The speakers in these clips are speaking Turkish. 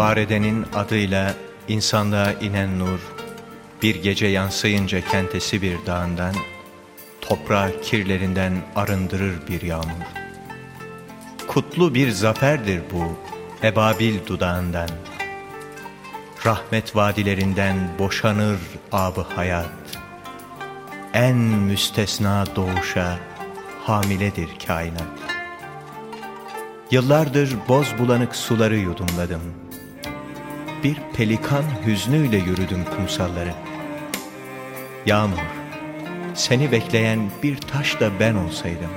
Barede'nin adıyla insanlığa inen nur, bir gece yansıyınca kentesi bir dağından, toprağı kirlerinden arındırır bir yağmur. Kutlu bir zaferdir bu, ebabil dudağından. Rahmet vadilerinden boşanır abı hayat. En müstesna doğuşa hamiledir kainat. Yıllardır boz bulanık suları yudumladım. Bir pelikan hüznüyle yürüdüm kumsalları. Yağmur, seni bekleyen bir taş da ben olsaydım.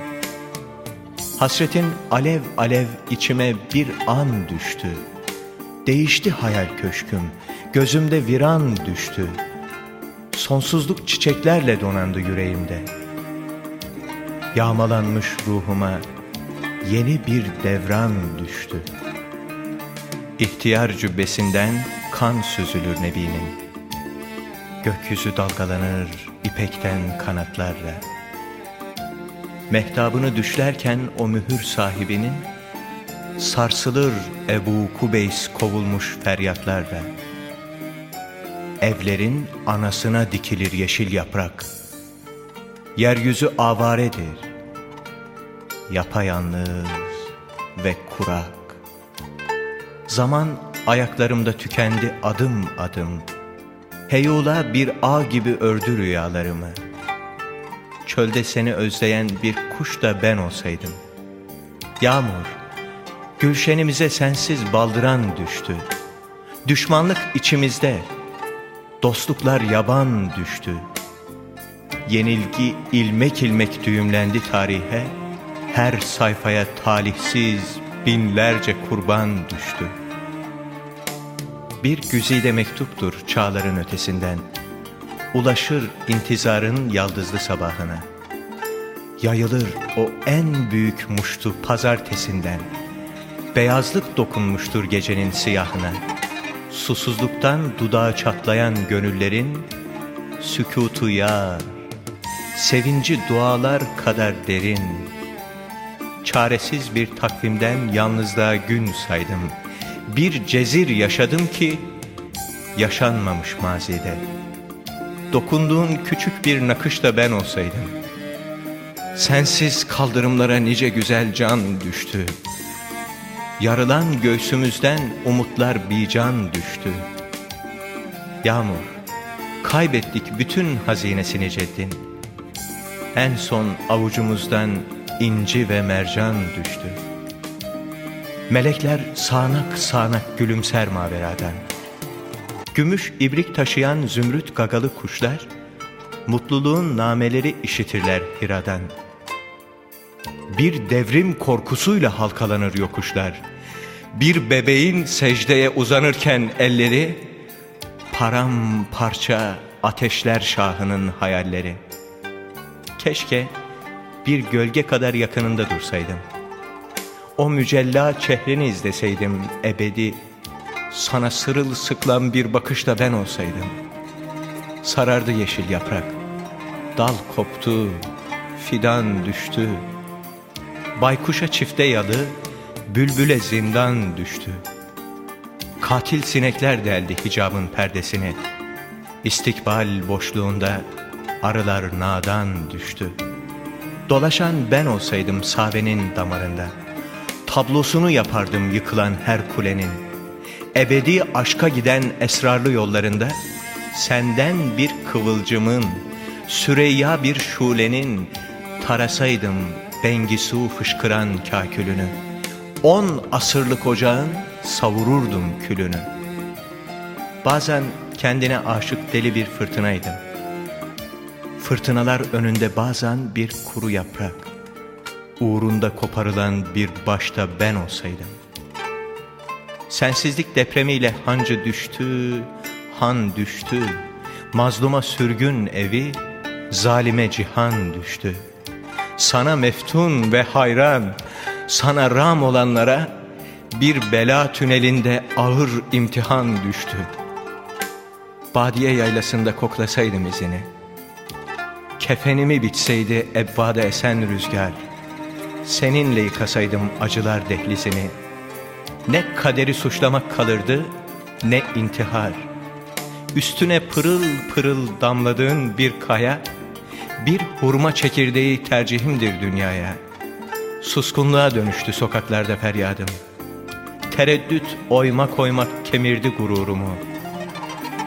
Hasretin alev alev içime bir an düştü. Değişti hayal köşküm, gözümde viran düştü. Sonsuzluk çiçeklerle donandı yüreğimde. Yağmalanmış ruhuma yeni bir devran düştü. İhtiyar cübbesinden kan süzülür Nebi'nin. Gökyüzü dalgalanır ipekten kanatlarla. Mehtabını düşlerken o mühür sahibinin, Sarsılır Ebu Kubeys kovulmuş feryatlarla. Evlerin anasına dikilir yeşil yaprak. Yeryüzü avaredir, yapayalnız ve kurak. Zaman ayaklarımda tükendi adım adım. Heyula bir ağ gibi ördü rüyalarımı. Çölde seni özleyen bir kuş da ben olsaydım. Yağmur, gülşenimize sensiz baldıran düştü. Düşmanlık içimizde, dostluklar yaban düştü. Yenilgi ilmek ilmek düğümlendi tarihe, her sayfaya talihsiz binlerce kurban düştü. Bir güzide mektuptur çağların ötesinden, Ulaşır intizarın yaldızlı sabahına. Yayılır o en büyük muştu pazartesinden, Beyazlık dokunmuştur gecenin siyahına. Susuzluktan dudağı çatlayan gönüllerin, Sükutu yar, sevinci dualar kadar derin, Çaresiz bir takvimden yalnızlığa gün saydım. Bir cezir yaşadım ki yaşanmamış mazide. Dokunduğun küçük bir nakış da ben olsaydım. Sensiz kaldırımlara nice güzel can düştü. Yarılan göğsümüzden umutlar bir can düştü. Yağmur, kaybettik bütün hazinesini ceddin. En son avucumuzdan inci ve mercan düştü. Melekler sağanak sağanak gülümser maveradan. Gümüş ibrik taşıyan zümrüt gagalı kuşlar, mutluluğun nameleri işitirler hiradan. Bir devrim korkusuyla halkalanır yokuşlar. Bir bebeğin secdeye uzanırken elleri, paramparça ateşler şahının hayalleri. Keşke bir gölge kadar yakınında dursaydım. O mücella çehreni izleseydim ebedi, sana sırılsıklam bir bakışla ben olsaydım. Sarardı yeşil yaprak, dal koptu, fidan düştü. Baykuşa çifte yalı, bülbüle zindan düştü. Katil sinekler deldi hicabın perdesini. İstikbal boşluğunda arılar nadan düştü. Dolaşan ben olsaydım savenin damarında. Tablosunu yapardım yıkılan her kulenin. Ebedi aşka giden esrarlı yollarında senden bir kıvılcımın, Süreyya bir şulenin tarasaydım Bengisu fışkıran kakülünü. On asırlık ocağın savururdum külünü. Bazen kendine aşık deli bir fırtınaydım. Fırtınalar önünde bazen bir kuru yaprak. Uğrunda koparılan bir başta ben olsaydım. Sensizlik depremiyle hancı düştü, han düştü. Mazluma sürgün evi, zalime cihan düştü. Sana meftun ve hayran, sana ram olanlara bir bela tünelinde ağır imtihan düştü. Badiye yaylasında koklasaydım izini. Kefenimi bitseydi ebvada esen rüzgar. Seninle yıkasaydım acılar dehlizini. Ne kaderi suçlamak kalırdı ne intihar. Üstüne pırıl pırıl damladığın bir kaya, bir hurma çekirdeği tercihimdir dünyaya. Suskunluğa dönüştü sokaklarda feryadım. Tereddüt oymak oymak kemirdi gururumu.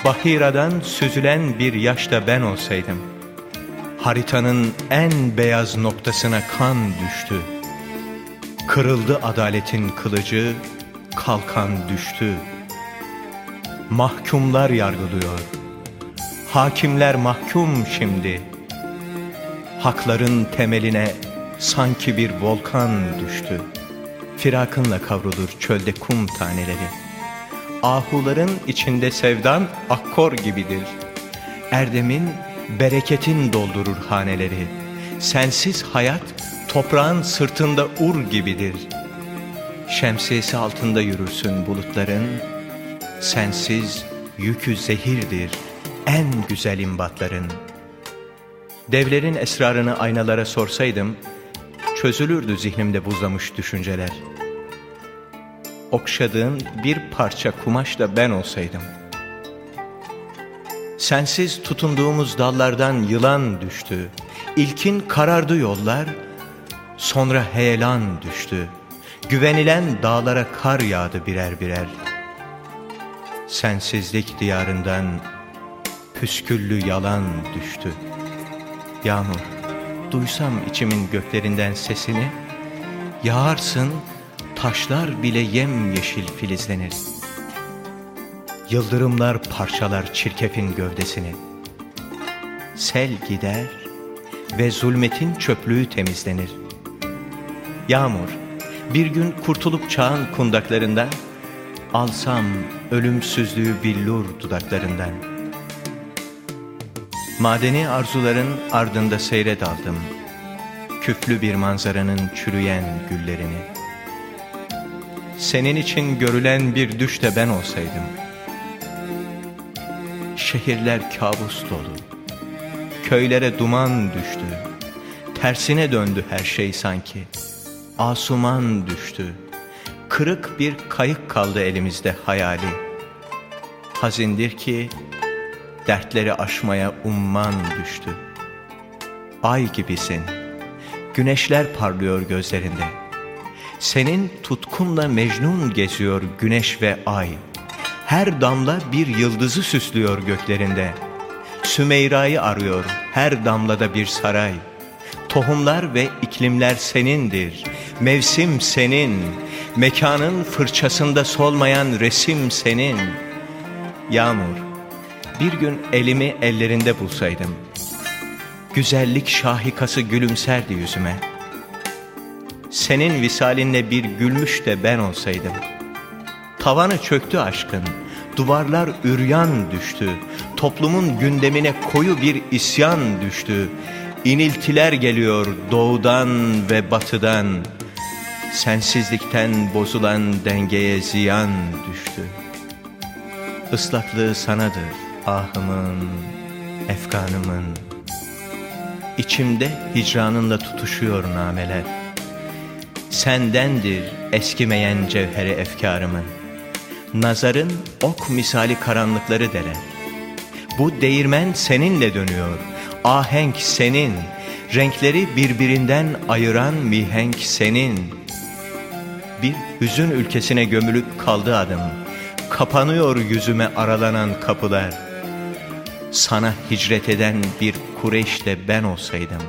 Bahiradan süzülen bir yaşta ben olsaydım. Haritanın en beyaz noktasına kan düştü. Kırıldı adaletin kılıcı, kalkan düştü. Mahkumlar yargılıyor. Hakimler mahkum şimdi. Hakların temeline sanki bir volkan düştü. Firakınla kavrulur çölde kum taneleri. Ahuların içinde sevdan akkor gibidir. Erdemin, bereketin doldurur haneleri. Sensiz hayat toprağın sırtında ur gibidir. Şemsiyesi altında yürürsün bulutların. Sensiz yükü zehirdir en güzel imbatların. Devlerin esrarını aynalara sorsaydım, çözülürdü zihnimde buzlamış düşünceler. Okşadığın bir parça kumaş da ben olsaydım. Sensiz tutunduğumuz dallardan yılan düştü. İlkin karardı yollar, sonra heyelan düştü. Güvenilen dağlara kar yağdı birer birer. Sensizlik diyarından püsküllü yalan düştü. Yağmur, duysam içimin göklerinden sesini, yağarsın taşlar bile yem yeşil filizlenir. Yıldırımlar parçalar çirkefin gövdesini. Sel gider ve zulmetin çöplüğü temizlenir. Yağmur, bir gün kurtulup çağın kundaklarından, alsam ölümsüzlüğü billur dudaklarından. Madeni arzuların ardında seyre daldım, küflü bir manzaranın çürüyen güllerini. Senin için görülen bir düş de ben olsaydım. Şehirler kabus dolu, köylere duman düştü, tersine döndü her şey sanki. Asuman düştü, kırık bir kayık kaldı elimizde hayali. Hazindir ki dertleri aşmaya umman düştü. Ay gibisin, güneşler parlıyor gözlerinde. Senin tutkunla Mecnun geziyor güneş ve ay. Her damla bir yıldızı süslüyor göklerinde. Sümeyra'yı arıyor her damlada bir saray. Tohumlar ve iklimler senindir. Mevsim senin. Mekanın fırçasında solmayan resim senin. Yağmur, bir gün elimi ellerinde bulsaydım. Güzellik şahikası gülümserdi yüzüme. Senin visalinle bir gülmüş de ben olsaydım. Tavanı çöktü aşkın, duvarlar üryan düştü. Toplumun gündemine koyu bir isyan düştü. İniltiler geliyor doğudan ve batıdan. Sensizlikten bozulan dengeye ziyan düştü. Islaklığı sanadır ahımın, efkanımın. İçimde hicranınla tutuşuyor nameler. Sendendir eskimeyen cevheri efkarımın. Nazarın ok misali karanlıkları deler. Bu değirmen seninle dönüyor. Ahenk senin. Renkleri birbirinden ayıran mihenk senin. Bir hüzün ülkesine gömülüp kaldı adım. Kapanıyor yüzüme aralanan kapılar. Sana hicret eden bir Kureyş de ben olsaydım.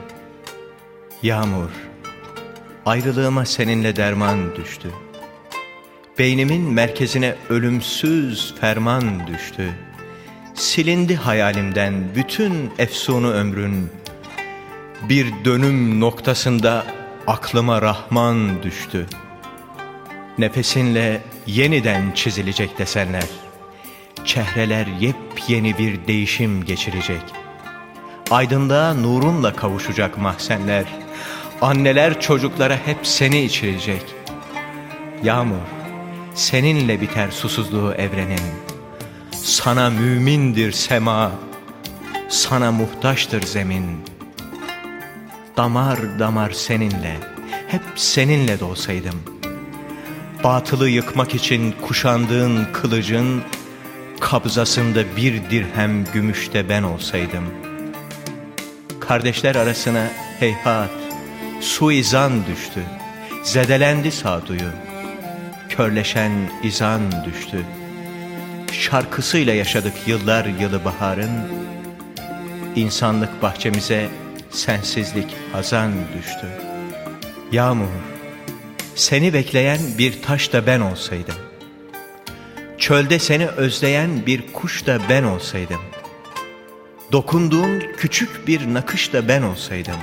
Yağmur, ayrılığıma seninle derman düştü. Beynimin merkezine ölümsüz ferman düştü. Silindi hayalimden bütün efsunu ömrün. Bir dönüm noktasında aklıma Rahman düştü. Nefesinle yeniden çizilecek desenler. Çehreler yepyeni bir değişim geçirecek. Aydınlığa nurunla kavuşacak mahzenler. Anneler çocuklara hep seni içirecek. Yağmur, seninle biter susuzluğu evrenin. Sana mümindir sema, sana muhtaçtır zemin. Damar damar seninle, hep seninle dolsaydım. Batılı yıkmak için kuşandığın kılıcın kabzasında bir dirhem gümüşte ben olsaydım. Kardeşler arasına heyhat, suizan düştü, zedelendi sağduyu, körleşen izan düştü. Şarkısıyla yaşadık yıllar yılı baharın, insanlık bahçemize sensizlik hazan düştü. Yağmur, seni bekleyen bir taş da ben olsaydım. Çölde seni özleyen bir kuş da ben olsaydım. Dokunduğun küçük bir nakış da ben olsaydım.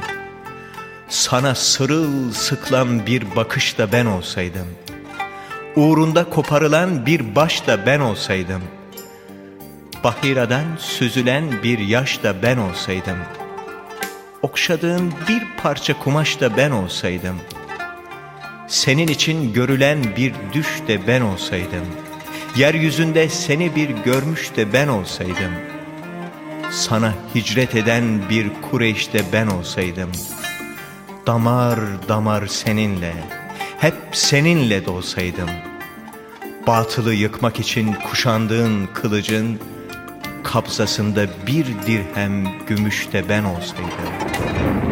Sana sırıl sıklan bir bakış da ben olsaydım. Uğrunda koparılan bir baş da ben olsaydım. Bahiradan süzülen bir yaş da ben olsaydım. Okşadığın bir parça kumaş da ben olsaydım. Senin için görülen bir düş de ben olsaydım. Yeryüzünde seni bir görmüş de ben olsaydım. Sana hicret eden bir Kureyş de ben olsaydım. Damar damar seninle, hep seninle dolsaydım. Batılı yıkmak için kuşandığın kılıcın, kabzasında bir dirhem gümüş de ben olsaydım.